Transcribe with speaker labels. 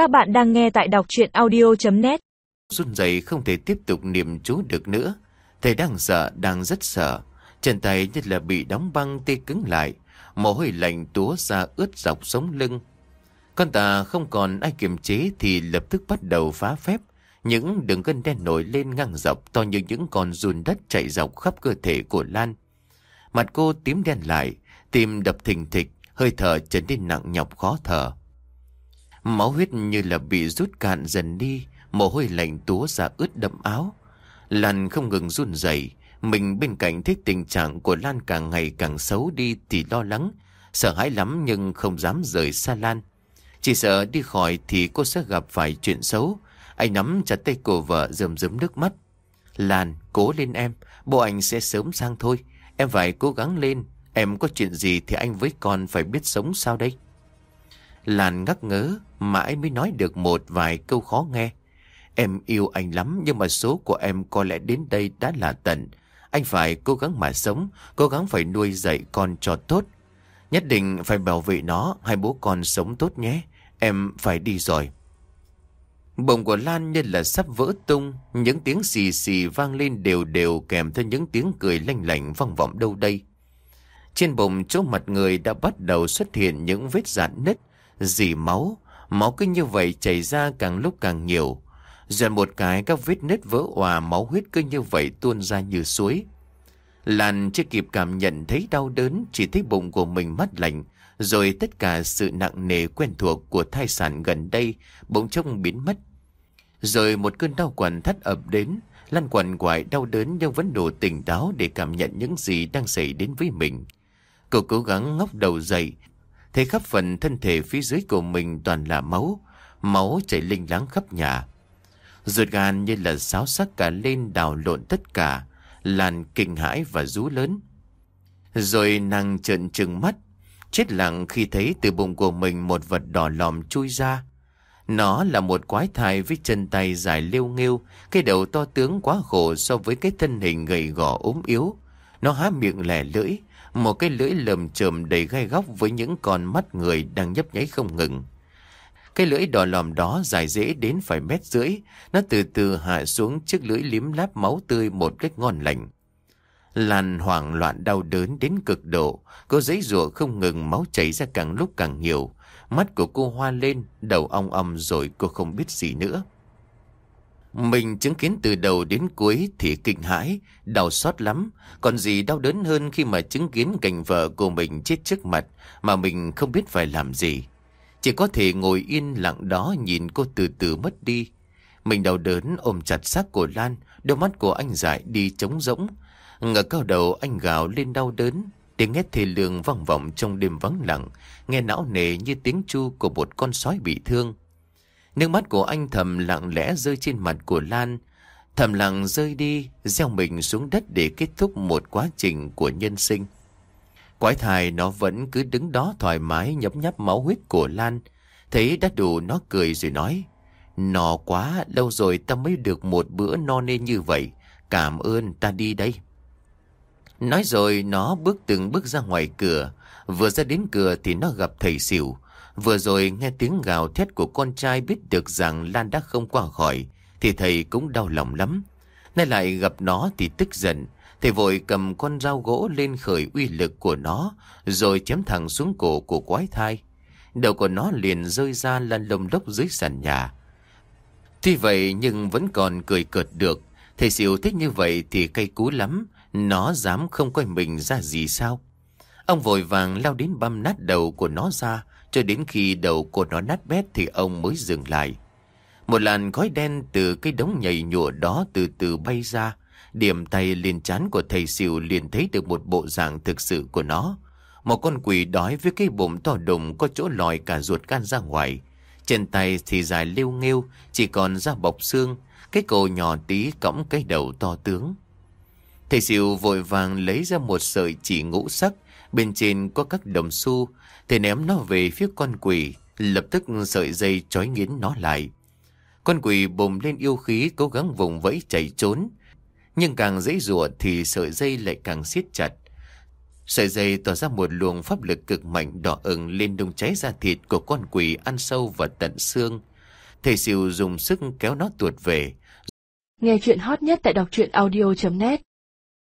Speaker 1: Các bạn đang nghe tại đọc chuyện audio.net
Speaker 2: Run rẩy không thể tiếp tục niệm chú được nữa. Thầy đang sợ, đang rất sợ. Chân tay nhất là bị đóng băng tê cứng lại. Mồ hôi lạnh túa ra ướt dọc sống lưng. Con ta không còn ai kiềm chế thì lập tức bắt đầu phá phép. Những đường gân đen nổi lên ngang dọc to như những con run đất chạy dọc khắp cơ thể của Lan. Mặt cô tím đen lại, tim đập thình thịch, hơi thở trở nên nặng nhọc khó thở. Máu huyết như là bị rút cạn dần đi, mồ hôi lạnh túa ra ướt đẫm áo. Lan không ngừng run rẩy, mình bên cạnh thấy tình trạng của Lan càng ngày càng xấu đi thì lo lắng, sợ hãi lắm nhưng không dám rời xa Lan. Chỉ sợ đi khỏi thì cô sẽ gặp phải chuyện xấu. Anh nắm chặt tay cô vợ rơm rớm nước mắt. Lan, cố lên em, bố anh sẽ sớm sang thôi. Em phải cố gắng lên, em có chuyện gì thì anh với con phải biết sống sao đây? Lan ngắc ngớ, mãi mới nói được một vài câu khó nghe. Em yêu anh lắm nhưng mà số của em có lẽ đến đây đã là tận. Anh phải cố gắng mà sống, cố gắng phải nuôi dạy con cho tốt. Nhất định phải bảo vệ nó, hai bố con sống tốt nhé. Em phải đi rồi. bồng của Lan như là sắp vỡ tung, những tiếng xì xì vang lên đều đều kèm theo những tiếng cười lanh lảnh vang vọng đâu đây. Trên bồng chỗ mặt người đã bắt đầu xuất hiện những vết giãn nứt, dì máu, máu cứ như vậy chảy ra càng lúc càng nhiều. dần một cái các vết nứt vỡ hòa máu huyết cứ như vậy tuôn ra như suối. Lan chưa kịp cảm nhận thấy đau đớn, chỉ thấy bụng của mình mát lạnh, rồi tất cả sự nặng nề quen thuộc của thai sản gần đây bỗng chốc biến mất. Rồi một cơn đau quằn thắt ập đến, Lan quằn quại đau đớn nhưng vẫn đủ tỉnh táo để cảm nhận những gì đang xảy đến với mình. Cậu cố gắng ngóc đầu dậy, thấy khắp phần thân thể phía dưới của mình toàn là máu, máu chảy linh láng khắp nhà. Ruột gan như là sáo sắc cả lên đào lộn tất cả, làn kinh hãi và rú lớn. Rồi nàng trợn trừng mắt, chết lặng khi thấy từ bụng của mình một vật đỏ lòm chui ra. Nó là một quái thai với chân tay dài liêu nghêu, cái đầu to tướng quá khổ so với cái thân hình gầy gò ốm yếu. Nó há miệng lẻ lưỡi, một cái lưỡi lầm chầm đầy gai góc với những con mắt người đang nhấp nháy không ngừng. Cái lưỡi đỏ lòm đó dài dễ đến phải mét rưỡi, nó từ từ hạ xuống chiếc lưỡi liếm láp máu tươi một cách ngon lành. Lan hoảng loạn đau đớn đến cực độ, cô giấy rùa không ngừng máu chảy ra càng lúc càng nhiều. Mắt của cô hoa lên, đầu ong ong rồi cô không biết gì nữa. Mình chứng kiến từ đầu đến cuối thì kinh hãi, đau xót lắm. Còn gì đau đớn hơn khi mà chứng kiến cảnh vợ của mình chết trước mặt mà mình không biết phải làm gì. Chỉ có thể ngồi yên lặng đó nhìn cô từ từ mất đi. Mình đau đớn ôm chặt xác của Lan, đôi mắt của anh dại đi trống rỗng. Ngờ cao đầu anh gào lên đau đớn, tiếng hét thê lương vang vọng trong đêm vắng lặng, nghe não nề như tiếng chu của một con sói bị thương. Nước mắt của anh thầm lặng lẽ rơi trên mặt của Lan, thầm lặng rơi đi, gieo mình xuống đất để kết thúc một quá trình của nhân sinh. Quái thai nó vẫn cứ đứng đó thoải mái nhấm nháp máu huyết của Lan. Thấy đã đủ nó cười rồi nói. No quá, lâu rồi ta mới được một bữa no nên như vậy. Cảm ơn ta đi đây. Nói rồi nó bước từng bước ra ngoài cửa. Vừa ra đến cửa thì nó gặp thầy xỉu. Vừa rồi nghe tiếng gào thét của con trai biết được rằng Lan đã không qua khỏi. Thì thầy cũng đau lòng lắm. Nay lại gặp nó thì tức giận. Thầy vội cầm con dao gỗ lên khởi uy lực của nó, rồi chém thẳng xuống cổ của quái thai. Đầu của nó liền rơi ra lăn lông lốc dưới sàn nhà. Tuy vậy nhưng vẫn còn cười cợt được. Thầy xỉu thích như vậy thì cay cú lắm, nó dám không coi mình ra gì sao. Ông vội vàng lao đến băm nát đầu của nó ra, cho đến khi đầu của nó nát bét thì ông mới dừng lại. Một làn khói đen từ cái đống nhầy nhụa đó từ từ bay ra, Điểm tay lên chán của thầy xỉu liền thấy được một bộ dạng thực sự của nó. Một con quỷ đói với cái bụng to đùng có chỗ lòi cả ruột gan ra ngoài. Trên tay thì dài liêu nghêu, chỉ còn da bọc xương, cái cổ nhỏ tí cõng cái đầu to tướng. Thầy xỉu vội vàng lấy ra một sợi chỉ ngũ sắc, bên trên có các đồng xu, thầy ném nó về phía con quỷ, lập tức sợi dây trói nghiến nó lại. Con quỷ bùng lên yêu khí cố gắng vùng vẫy chạy trốn, nhưng càng dễ rùa thì sợi dây lại càng siết chặt. Sợi dây tỏ ra một luồng pháp lực cực mạnh đỏ ửng lên đông cháy da thịt của con quỷ ăn sâu vào tận xương. Thầy Siêu dùng sức kéo nó tuột về.
Speaker 3: Nghe chuyện hot nhất tại đọc truyện audio.net